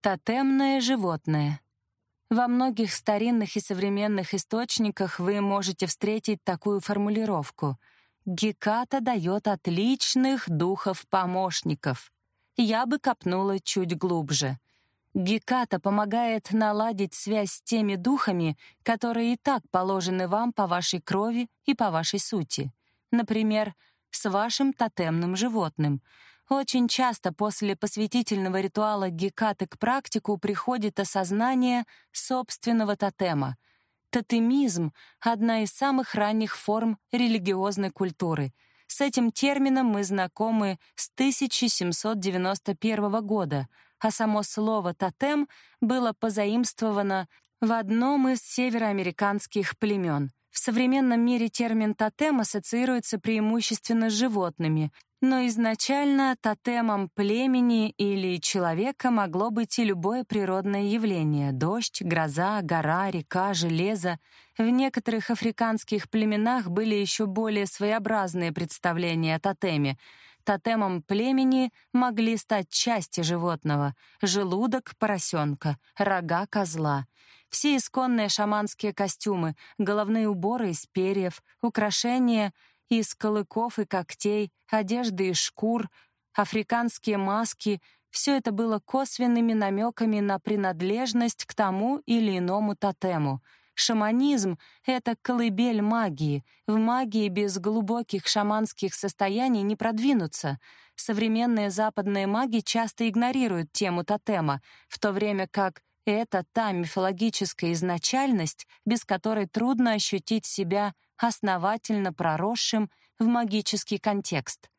Тотемное животное. Во многих старинных и современных источниках вы можете встретить такую формулировку. Геката дает отличных духов-помощников. Я бы копнула чуть глубже. Геката помогает наладить связь с теми духами, которые и так положены вам по вашей крови и по вашей сути. Например, с вашим тотемным животным — очень часто после посвятительного ритуала Гекаты к практику приходит осознание собственного тотема. Тотемизм — одна из самых ранних форм религиозной культуры. С этим термином мы знакомы с 1791 года, а само слово «тотем» было позаимствовано в одном из североамериканских племен. В современном мире термин «тотем» ассоциируется преимущественно с животными, но изначально тотемом племени или человека могло быть и любое природное явление — дождь, гроза, гора, река, железо. В некоторых африканских племенах были еще более своеобразные представления о тотеме. Тотемом племени могли стать части животного — желудок поросенка, рога козла — все исконные шаманские костюмы, головные уборы из перьев, украшения — из колыков и когтей, одежды из шкур, африканские маски — все это было косвенными намеками на принадлежность к тому или иному тотему. Шаманизм — это колыбель магии. В магии без глубоких шаманских состояний не продвинуться. Современные западные маги часто игнорируют тему тотема, в то время как это та мифологическая изначальность, без которой трудно ощутить себя основательно проросшим в магический контекст.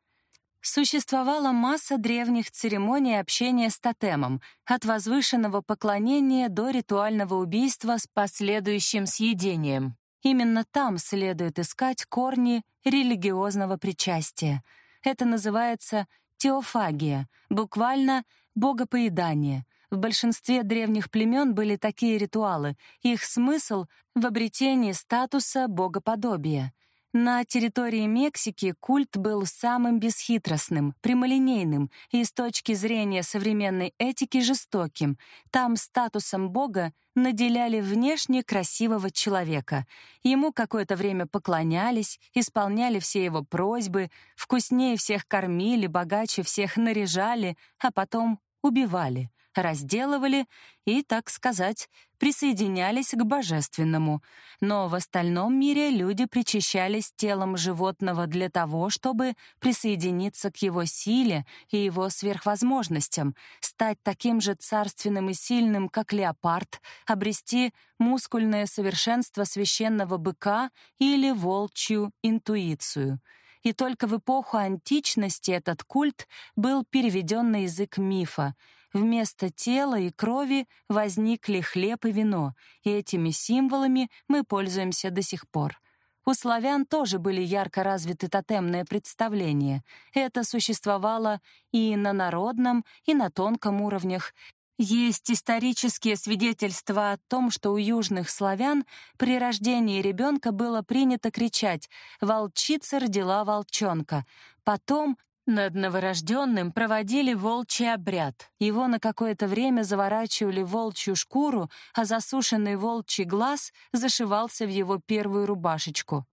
Существовала масса древних церемоний общения с тотемом, от возвышенного поклонения до ритуального убийства с последующим съедением. Именно там следует искать корни религиозного причастия. Это называется теофагия, буквально богопоедание, в большинстве древних племен были такие ритуалы, их смысл в обретении статуса богоподобия. На территории Мексики культ был самым бесхитростным, прямолинейным и с точки зрения современной этики жестоким. Там статусом бога наделяли внешне красивого человека. Ему какое-то время поклонялись, исполняли все его просьбы, вкуснее всех кормили, богаче всех наряжали, а потом убивали разделывали и, так сказать, присоединялись к божественному. Но в остальном мире люди причащались телом животного для того, чтобы присоединиться к его силе и его сверхвозможностям, стать таким же царственным и сильным, как леопард, обрести мускульное совершенство священного быка или волчью интуицию — и только в эпоху античности этот культ был переведен на язык мифа, Вместо тела и крови возникли хлеб и вино, и этими символами мы пользуемся до сих пор. У славян тоже были ярко развиты тотемные представления. Это существовало и на народном, и на тонком уровнях. Есть исторические свидетельства о том, что у южных славян при рождении ребенка было принято кричать «волчица родила волчонка». Потом над новорожденным проводили волчий обряд. Его на какое-то время заворачивали в волчью шкуру, а засушенный волчий глаз зашивался в его первую рубашечку.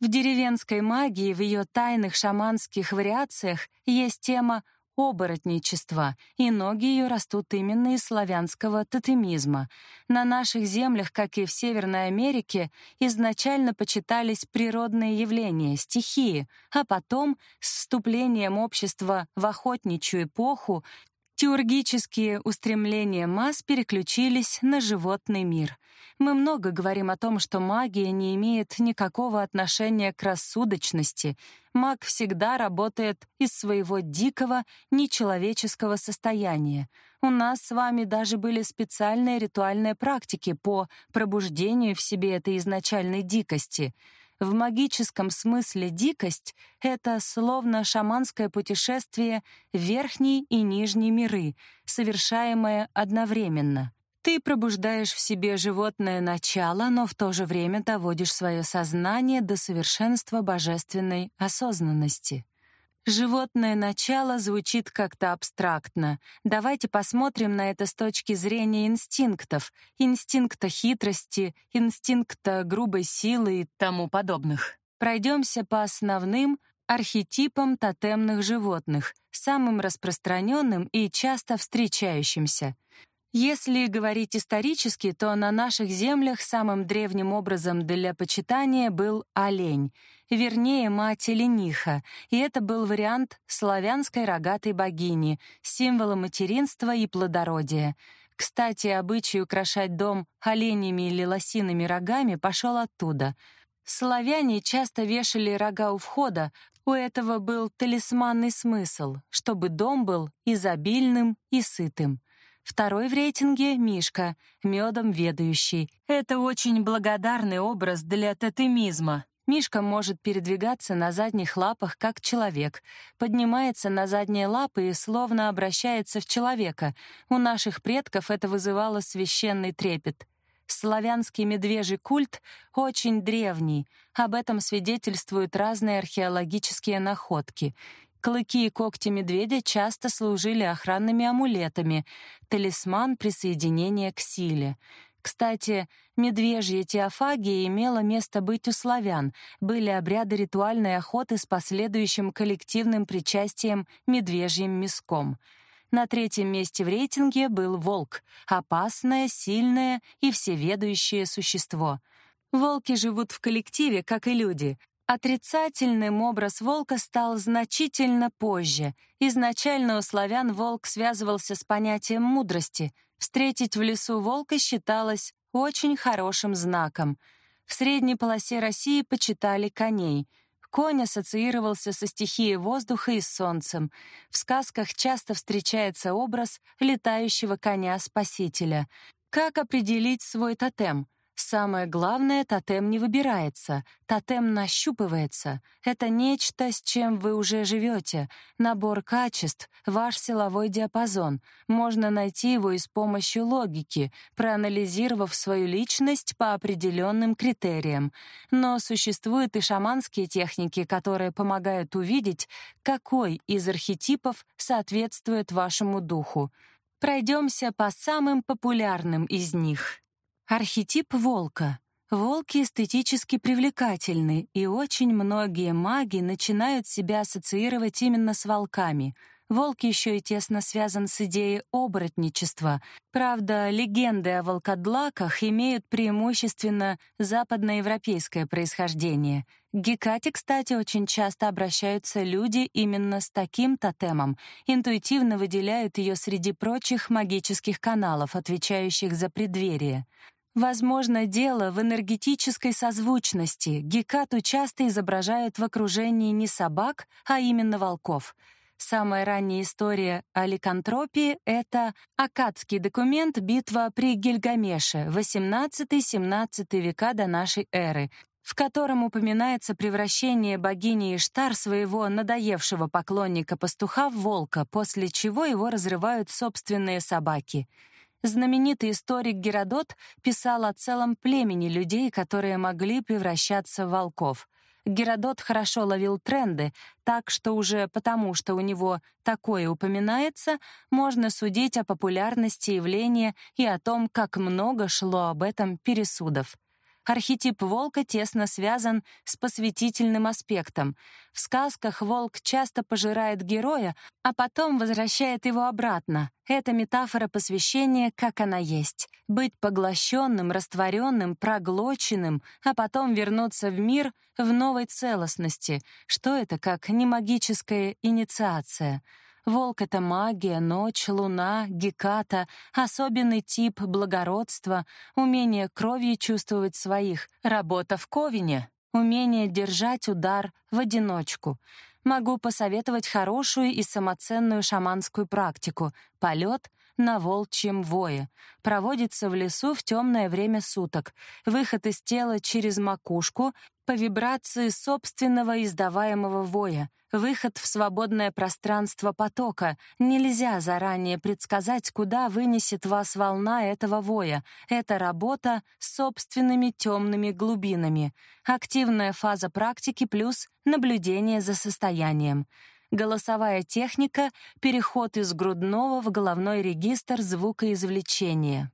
В деревенской магии, в ее тайных шаманских вариациях есть тема оборотничества, и ноги ее растут именно из славянского тотемизма. На наших землях, как и в Северной Америке, изначально почитались природные явления, стихии, а потом, с вступлением общества в охотничью эпоху, теургические устремления масс переключились на животный мир — мы много говорим о том, что магия не имеет никакого отношения к рассудочности. Маг всегда работает из своего дикого, нечеловеческого состояния. У нас с вами даже были специальные ритуальные практики по пробуждению в себе этой изначальной дикости. В магическом смысле дикость — это словно шаманское путешествие в верхний и нижний миры, совершаемое одновременно — ты пробуждаешь в себе животное начало, но в то же время доводишь свое сознание до совершенства божественной осознанности. Животное начало звучит как-то абстрактно. Давайте посмотрим на это с точки зрения инстинктов, инстинкта хитрости, инстинкта грубой силы и тому подобных. Пройдемся по основным архетипам тотемных животных, самым распространенным и часто встречающимся — если говорить исторически, то на наших землях самым древним образом для почитания был олень, вернее, мать олениха, и это был вариант славянской рогатой богини, символа материнства и плодородия. Кстати, обычай украшать дом оленями или лосиными рогами пошел оттуда. Славяне часто вешали рога у входа, у этого был талисманный смысл, чтобы дом был изобильным и сытым. Второй в рейтинге — Мишка, медом ведающий. Это очень благодарный образ для тотемизма. Мишка может передвигаться на задних лапах, как человек, поднимается на задние лапы и словно обращается в человека. У наших предков это вызывало священный трепет. Славянский медвежий культ очень древний. Об этом свидетельствуют разные археологические находки. Клыки и когти медведя часто служили охранными амулетами, талисман присоединения к силе. Кстати, медвежья теофагия имела место быть у славян, были обряды ритуальной охоты с последующим коллективным причастием медвежьим мяском. На третьем месте в рейтинге был волк — опасное, сильное и всеведущее существо — Волки живут в коллективе, как и люди, Отрицательным образ волка стал значительно позже. Изначально у славян волк связывался с понятием мудрости. Встретить в лесу волка считалось очень хорошим знаком. В средней полосе России почитали коней. Конь ассоциировался со стихией воздуха и солнцем. В сказках часто встречается образ летающего коня-спасителя. Как определить свой тотем — Самое главное, тотем не выбирается, тотем нащупывается. Это нечто, с чем вы уже живете, набор качеств, ваш силовой диапазон. Можно найти его и с помощью логики, проанализировав свою личность по определенным критериям. Но существуют и шаманские техники, которые помогают увидеть, какой из архетипов соответствует вашему духу. Пройдемся по самым популярным из них. Архетип волка. Волки эстетически привлекательны, и очень многие маги начинают себя ассоциировать именно с волками. Волк еще и тесно связан с идеей оборотничества. Правда, легенды о волкодлаках имеют преимущественно западноевропейское происхождение. К Гекате, кстати, очень часто обращаются люди именно с таким тотемом, интуитивно выделяют ее среди прочих магических каналов, отвечающих за преддверие. Возможно, дело в энергетической созвучности. Гекату часто изображают в окружении не собак, а именно волков. Самая ранняя история о ликантропии — это акадский документ «Битва при Гильгамеше» 18-17 века до нашей эры, в котором упоминается превращение богини Иштар своего надоевшего поклонника-пастуха в волка, после чего его разрывают собственные собаки — Знаменитый историк Геродот писал о целом племени людей, которые могли превращаться в волков. Геродот хорошо ловил тренды, так что уже потому, что у него такое упоминается, можно судить о популярности явления и о том, как много шло об этом пересудов. Архетип волка тесно связан с посвятительным аспектом. В сказках волк часто пожирает героя, а потом возвращает его обратно. Это метафора посвящения, как она есть. Быть поглощенным, растворенным, проглоченным, а потом вернуться в мир в новой целостности. Что это как не магическая инициация? Волк — это магия, ночь, луна, геката, особенный тип благородства, умение кровью чувствовать своих, работа в ковине, умение держать удар в одиночку. Могу посоветовать хорошую и самоценную шаманскую практику — полет на волчьем вое. Проводится в лесу в темное время суток. Выход из тела через макушку по вибрации собственного издаваемого воя. Выход в свободное пространство потока. Нельзя заранее предсказать, куда вынесет вас волна этого воя. Это работа с собственными темными глубинами. Активная фаза практики плюс наблюдение за состоянием. Голосовая техника — переход из грудного в головной регистр звукоизвлечения.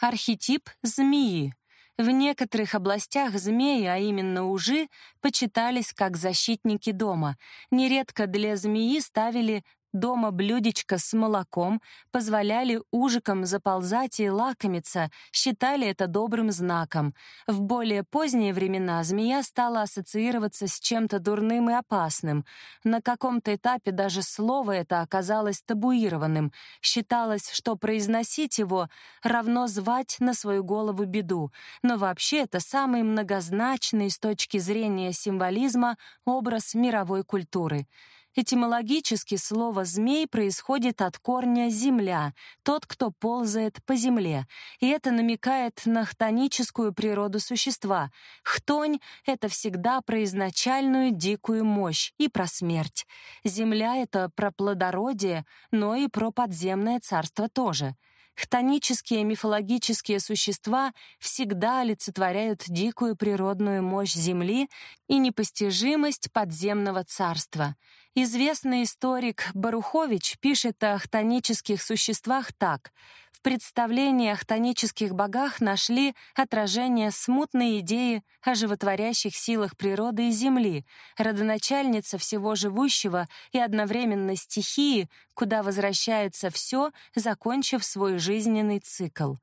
Архетип змеи. В некоторых областях змеи, а именно ужи, почитались как защитники дома. Нередко для змеи ставили дома блюдечко с молоком, позволяли ужикам заползать и лакомиться, считали это добрым знаком. В более поздние времена змея стала ассоциироваться с чем-то дурным и опасным. На каком-то этапе даже слово это оказалось табуированным. Считалось, что произносить его равно звать на свою голову беду. Но вообще это самый многозначный с точки зрения символизма образ мировой культуры — Этимологически слово «змей» происходит от корня «земля», тот, кто ползает по земле, и это намекает на хтоническую природу существа. Хтонь — это всегда про изначальную дикую мощь и про смерть. Земля — это про плодородие, но и про подземное царство тоже — Хтонические мифологические существа всегда олицетворяют дикую природную мощь Земли и непостижимость подземного царства. Известный историк Барухович пишет о хтонических существах так. В представлении о хтонических богах нашли отражение смутной идеи о животворящих силах природы и Земли, родоначальница всего живущего и одновременно стихии, куда возвращается все, закончив свой жизненный цикл.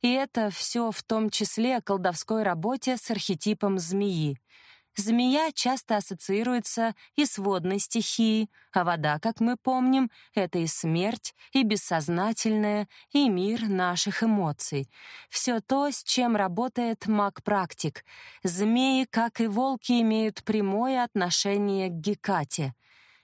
И это все в том числе о колдовской работе с архетипом змеи. Змея часто ассоциируется и с водной стихией, а вода, как мы помним, это и смерть, и бессознательное, и мир наших эмоций. Все то, с чем работает маг-практик. Змеи, как и волки, имеют прямое отношение к Гекате.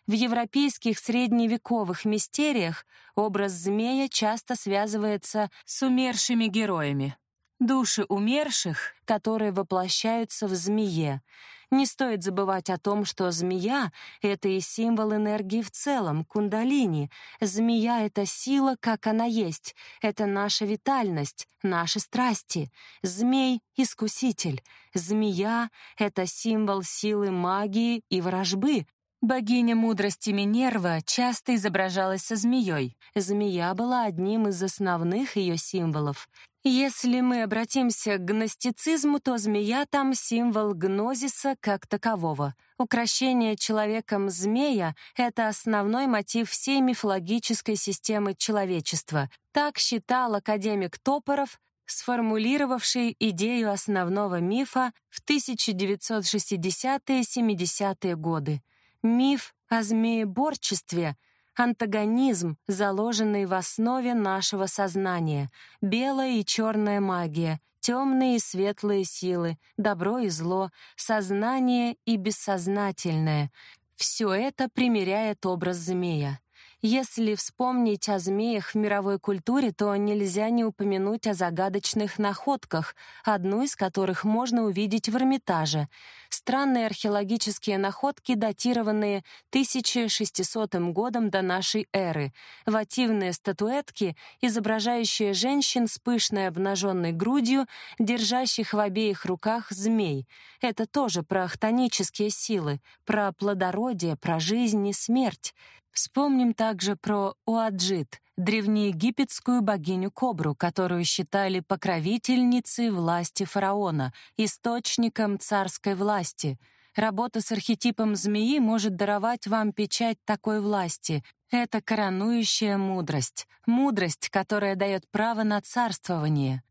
В европейских средневековых мистериях образ змея часто связывается с умершими героями. Души умерших, которые воплощаются в змее — не стоит забывать о том, что змея — это и символ энергии в целом, кундалини. Змея — это сила, как она есть. Это наша витальность, наши страсти. Змей — искуситель. Змея — это символ силы магии и ворожбы, Богиня мудрости Минерва часто изображалась со змеей. Змея была одним из основных ее символов. Если мы обратимся к гностицизму, то змея там символ гнозиса как такового. Укращение человеком змея — это основной мотив всей мифологической системы человечества. Так считал академик Топоров, сформулировавший идею основного мифа в 1960-70-е годы. Миф о змееборчестве — антагонизм, заложенный в основе нашего сознания, белая и черная магия, темные и светлые силы, добро и зло, сознание и бессознательное. Все это примеряет образ змея. Если вспомнить о змеях в мировой культуре, то нельзя не упомянуть о загадочных находках, одну из которых можно увидеть в Эрмитаже. Странные археологические находки, датированные 1600 годом до нашей эры. Вативные статуэтки, изображающие женщин с пышной обнаженной грудью, держащих в обеих руках змей. Это тоже про хтонические силы, про плодородие, про жизнь и смерть. Вспомним также про Уаджит, древнеегипетскую богиню-кобру, которую считали покровительницей власти фараона, источником царской власти. Работа с архетипом змеи может даровать вам печать такой власти. Это коронующая мудрость, мудрость, которая дает право на царствование.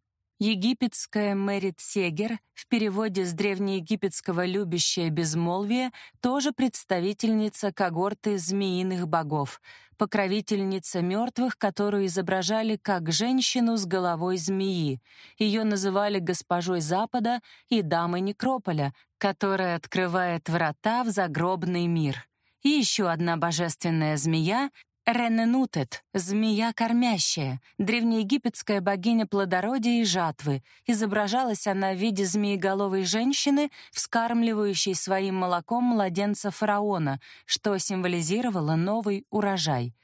Египетская Мэрит Сегер в переводе с древнеегипетского «любящее безмолвие» тоже представительница когорты змеиных богов, покровительница мертвых, которую изображали как женщину с головой змеи. Ее называли госпожой Запада и дамой Некрополя, которая открывает врата в загробный мир. И еще одна божественная змея Рененутет, змея кормящая, древнеегипетская богиня плодородия и жатвы. Изображалась она в виде змееголовой женщины, вскармливающей своим молоком младенца фараона, что символизировало новый урожай.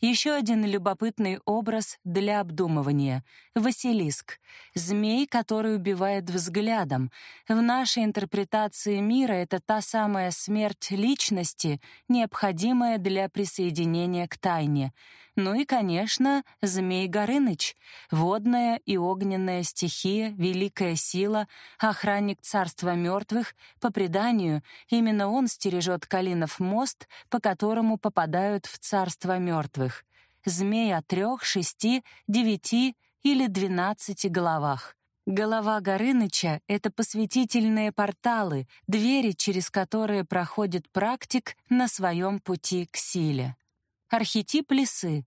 Еще один любопытный образ для обдумывания — Василиск, змей, который убивает взглядом. В нашей интерпретации мира это та самая смерть личности, необходимая для присоединения к тайне — ну и, конечно, Змей Горыныч, водная и огненная стихия, великая сила, охранник царства мертвых. По преданию, именно он стережет Калинов мост, по которому попадают в царство мертвых. Змей о трех, шести, девяти или двенадцати головах. Голова Горыныча — это посвятительные порталы, двери, через которые проходит практик на своем пути к силе. Архетип лисы.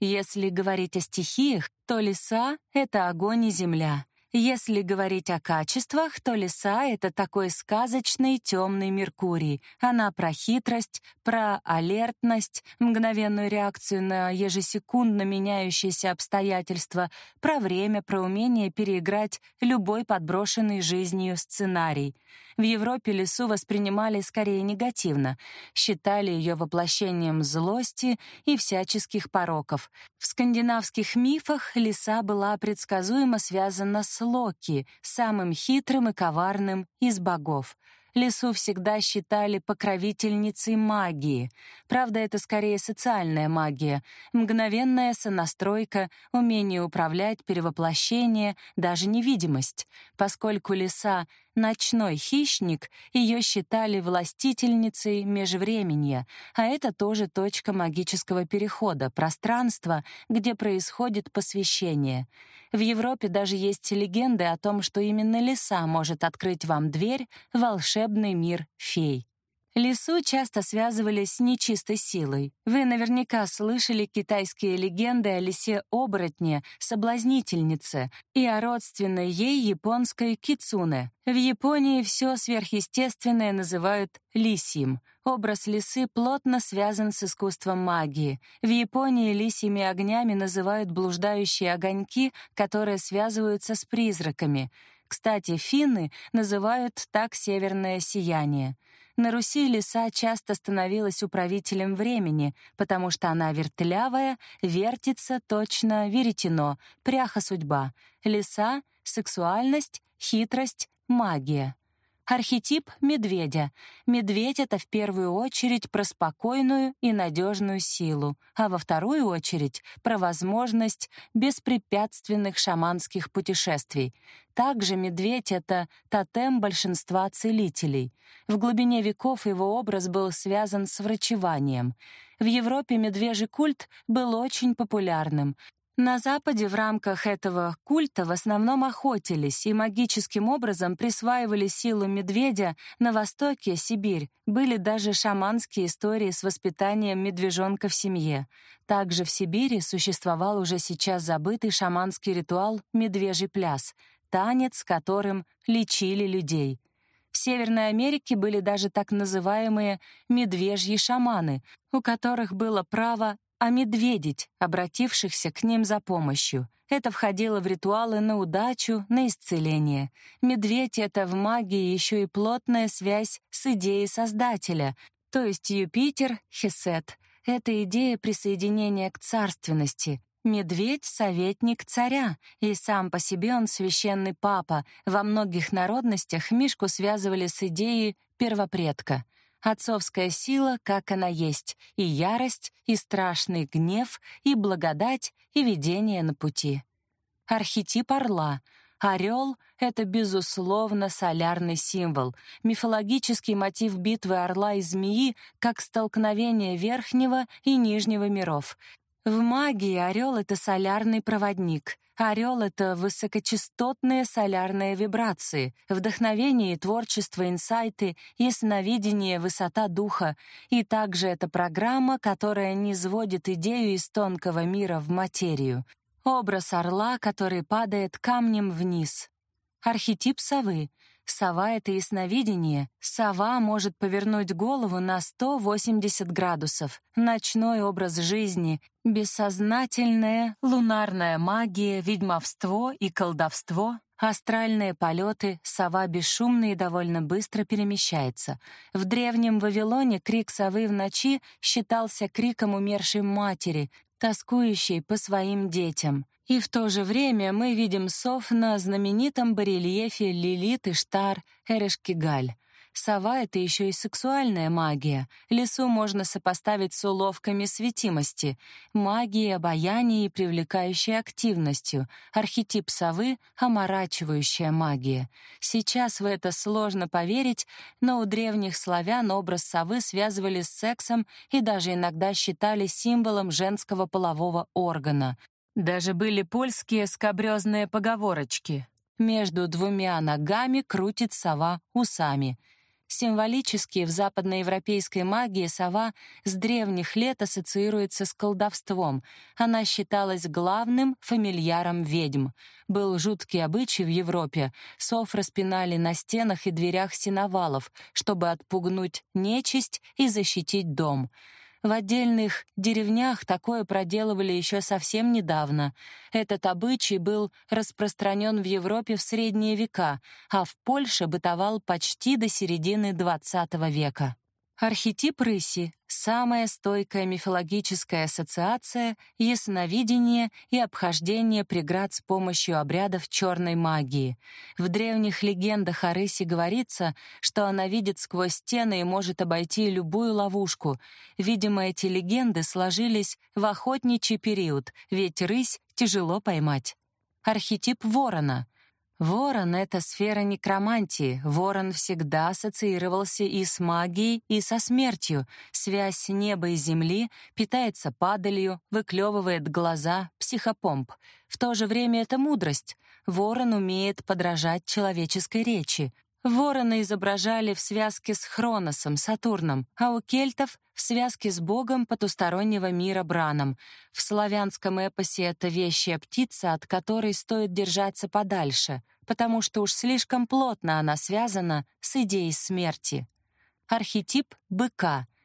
Если говорить о стихиях, то лиса — это огонь и земля. Если говорить о качествах, то лиса — это такой сказочный темный Меркурий. Она про хитрость, про алертность, мгновенную реакцию на ежесекундно меняющиеся обстоятельства, про время, про умение переиграть любой подброшенный жизнью сценарий — в Европе лису воспринимали скорее негативно, считали ее воплощением злости и всяческих пороков. В скандинавских мифах лиса была предсказуемо связана с Локи, самым хитрым и коварным из богов. Лису всегда считали покровительницей магии. Правда, это скорее социальная магия, мгновенная сонастройка, умение управлять, перевоплощение, даже невидимость. Поскольку лиса — ночной хищник, ее считали властительницей межвременья, а это тоже точка магического перехода, пространство, где происходит посвящение — в Европе даже есть легенды о том, что именно лиса может открыть вам дверь в волшебный мир фей. Лису часто связывали с нечистой силой. Вы наверняка слышали китайские легенды о лисе-оборотне, соблазнительнице, и о родственной ей японской кицуне. В Японии все сверхъестественное называют лисьим. Образ лисы плотно связан с искусством магии. В Японии лисьими огнями называют блуждающие огоньки, которые связываются с призраками. Кстати, финны называют так северное сияние. На Руси лиса часто становилась управителем времени, потому что она вертлявая, вертится точно веретено, пряха судьба. Лиса — сексуальность, хитрость, магия. Архетип медведя. Медведь — это в первую очередь про спокойную и надежную силу, а во вторую очередь — про возможность беспрепятственных шаманских путешествий. Также медведь — это тотем большинства целителей. В глубине веков его образ был связан с врачеванием. В Европе медвежий культ был очень популярным, на Западе в рамках этого культа в основном охотились и магическим образом присваивали силу медведя, на Востоке, Сибирь, были даже шаманские истории с воспитанием медвежонка в семье. Также в Сибири существовал уже сейчас забытый шаманский ритуал «медвежий пляс», танец, которым лечили людей. В Северной Америке были даже так называемые «медвежьи шаманы», у которых было право омедведить обратившихся к ним за помощью. Это входило в ритуалы на удачу, на исцеление. Медведь — это в магии еще и плотная связь с идеей Создателя, то есть Юпитер, Хесет. Это идея присоединения к царственности. Медведь — советник царя, и сам по себе он священный папа. Во многих народностях Мишку связывали с идеей первопредка — Отцовская сила, как она есть, и ярость, и страшный гнев, и благодать, и видение на пути. Архетип орла. Орел — это, безусловно, солярный символ, мифологический мотив битвы орла и змеи как столкновение верхнего и нижнего миров. В магии орел — это солярный проводник — Орел — это высокочастотные солярные вибрации, вдохновение, творчество, инсайты, ясновидение, высота духа. И также это программа, которая не сводит идею из тонкого мира в материю. Образ орла, который падает камнем вниз. Архетип совы — Сова — это ясновидение. Сова может повернуть голову на 180 градусов. Ночной образ жизни, бессознательная, лунарная магия, ведьмовство и колдовство, астральные полеты, сова бесшумно и довольно быстро перемещается. В древнем Вавилоне крик совы в ночи считался криком умершей матери, тоскующей по своим детям. И в то же время мы видим сов на знаменитом барельефе Лилит и Штар Эрешкигаль. Сова — это еще и сексуальная магия. Лису можно сопоставить с уловками светимости, магией, обаяния и привлекающей активностью. Архетип совы — оморачивающая магия. Сейчас в это сложно поверить, но у древних славян образ совы связывали с сексом и даже иногда считали символом женского полового органа. Даже были польские скобрёзные поговорочки. «Между двумя ногами крутит сова усами», Символически в западноевропейской магии сова с древних лет ассоциируется с колдовством. Она считалась главным фамильяром ведьм. Был жуткий обычай в Европе. Сов распинали на стенах и дверях сеновалов, чтобы отпугнуть нечисть и защитить дом. В отдельных деревнях такое проделывали еще совсем недавно. Этот обычай был распространен в Европе в средние века, а в Польше бытовал почти до середины XX века. Архетип рыси — самая стойкая мифологическая ассоциация, ясновидение и обхождение преград с помощью обрядов черной магии. В древних легендах о рысе говорится, что она видит сквозь стены и может обойти любую ловушку. Видимо, эти легенды сложились в охотничий период, ведь рысь тяжело поймать. Архетип ворона — Ворон — это сфера некромантии. Ворон всегда ассоциировался и с магией, и со смертью. Связь неба и земли, питается падалью, выклевывает глаза, психопомп. В то же время это мудрость. Ворон умеет подражать человеческой речи. Ворона изображали в связке с Хроносом, Сатурном, а у кельтов — в связке с богом потустороннего мира Браном. В славянском эпосе это вещая птица, от которой стоит держаться подальше, потому что уж слишком плотно она связана с идеей смерти. Архетип быка —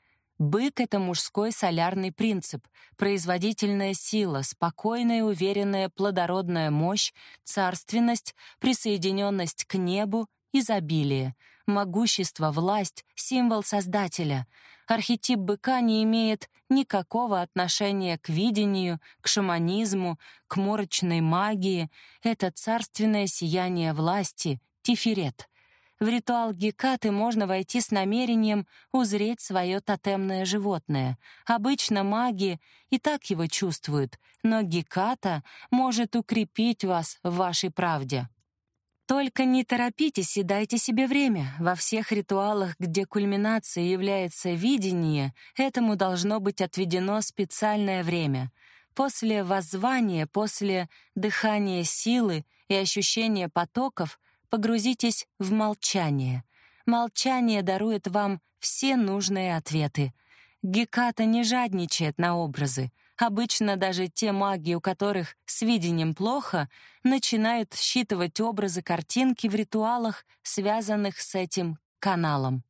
Бык — это мужской солярный принцип, производительная сила, спокойная, уверенная, плодородная мощь, царственность, присоединенность к небу, изобилие, могущество, власть, символ Создателя. Архетип быка не имеет никакого отношения к видению, к шаманизму, к морочной магии. Это царственное сияние власти, тиферет. В ритуал Гекаты можно войти с намерением узреть свое тотемное животное. Обычно маги и так его чувствуют, но Геката может укрепить вас в вашей правде. Только не торопитесь и дайте себе время. Во всех ритуалах, где кульминацией является видение, этому должно быть отведено специальное время. После воззвания, после дыхания силы и ощущения потоков погрузитесь в молчание. Молчание дарует вам все нужные ответы. Геката не жадничает на образы. Обычно даже те маги, у которых с видением плохо, начинают считывать образы картинки в ритуалах, связанных с этим каналом.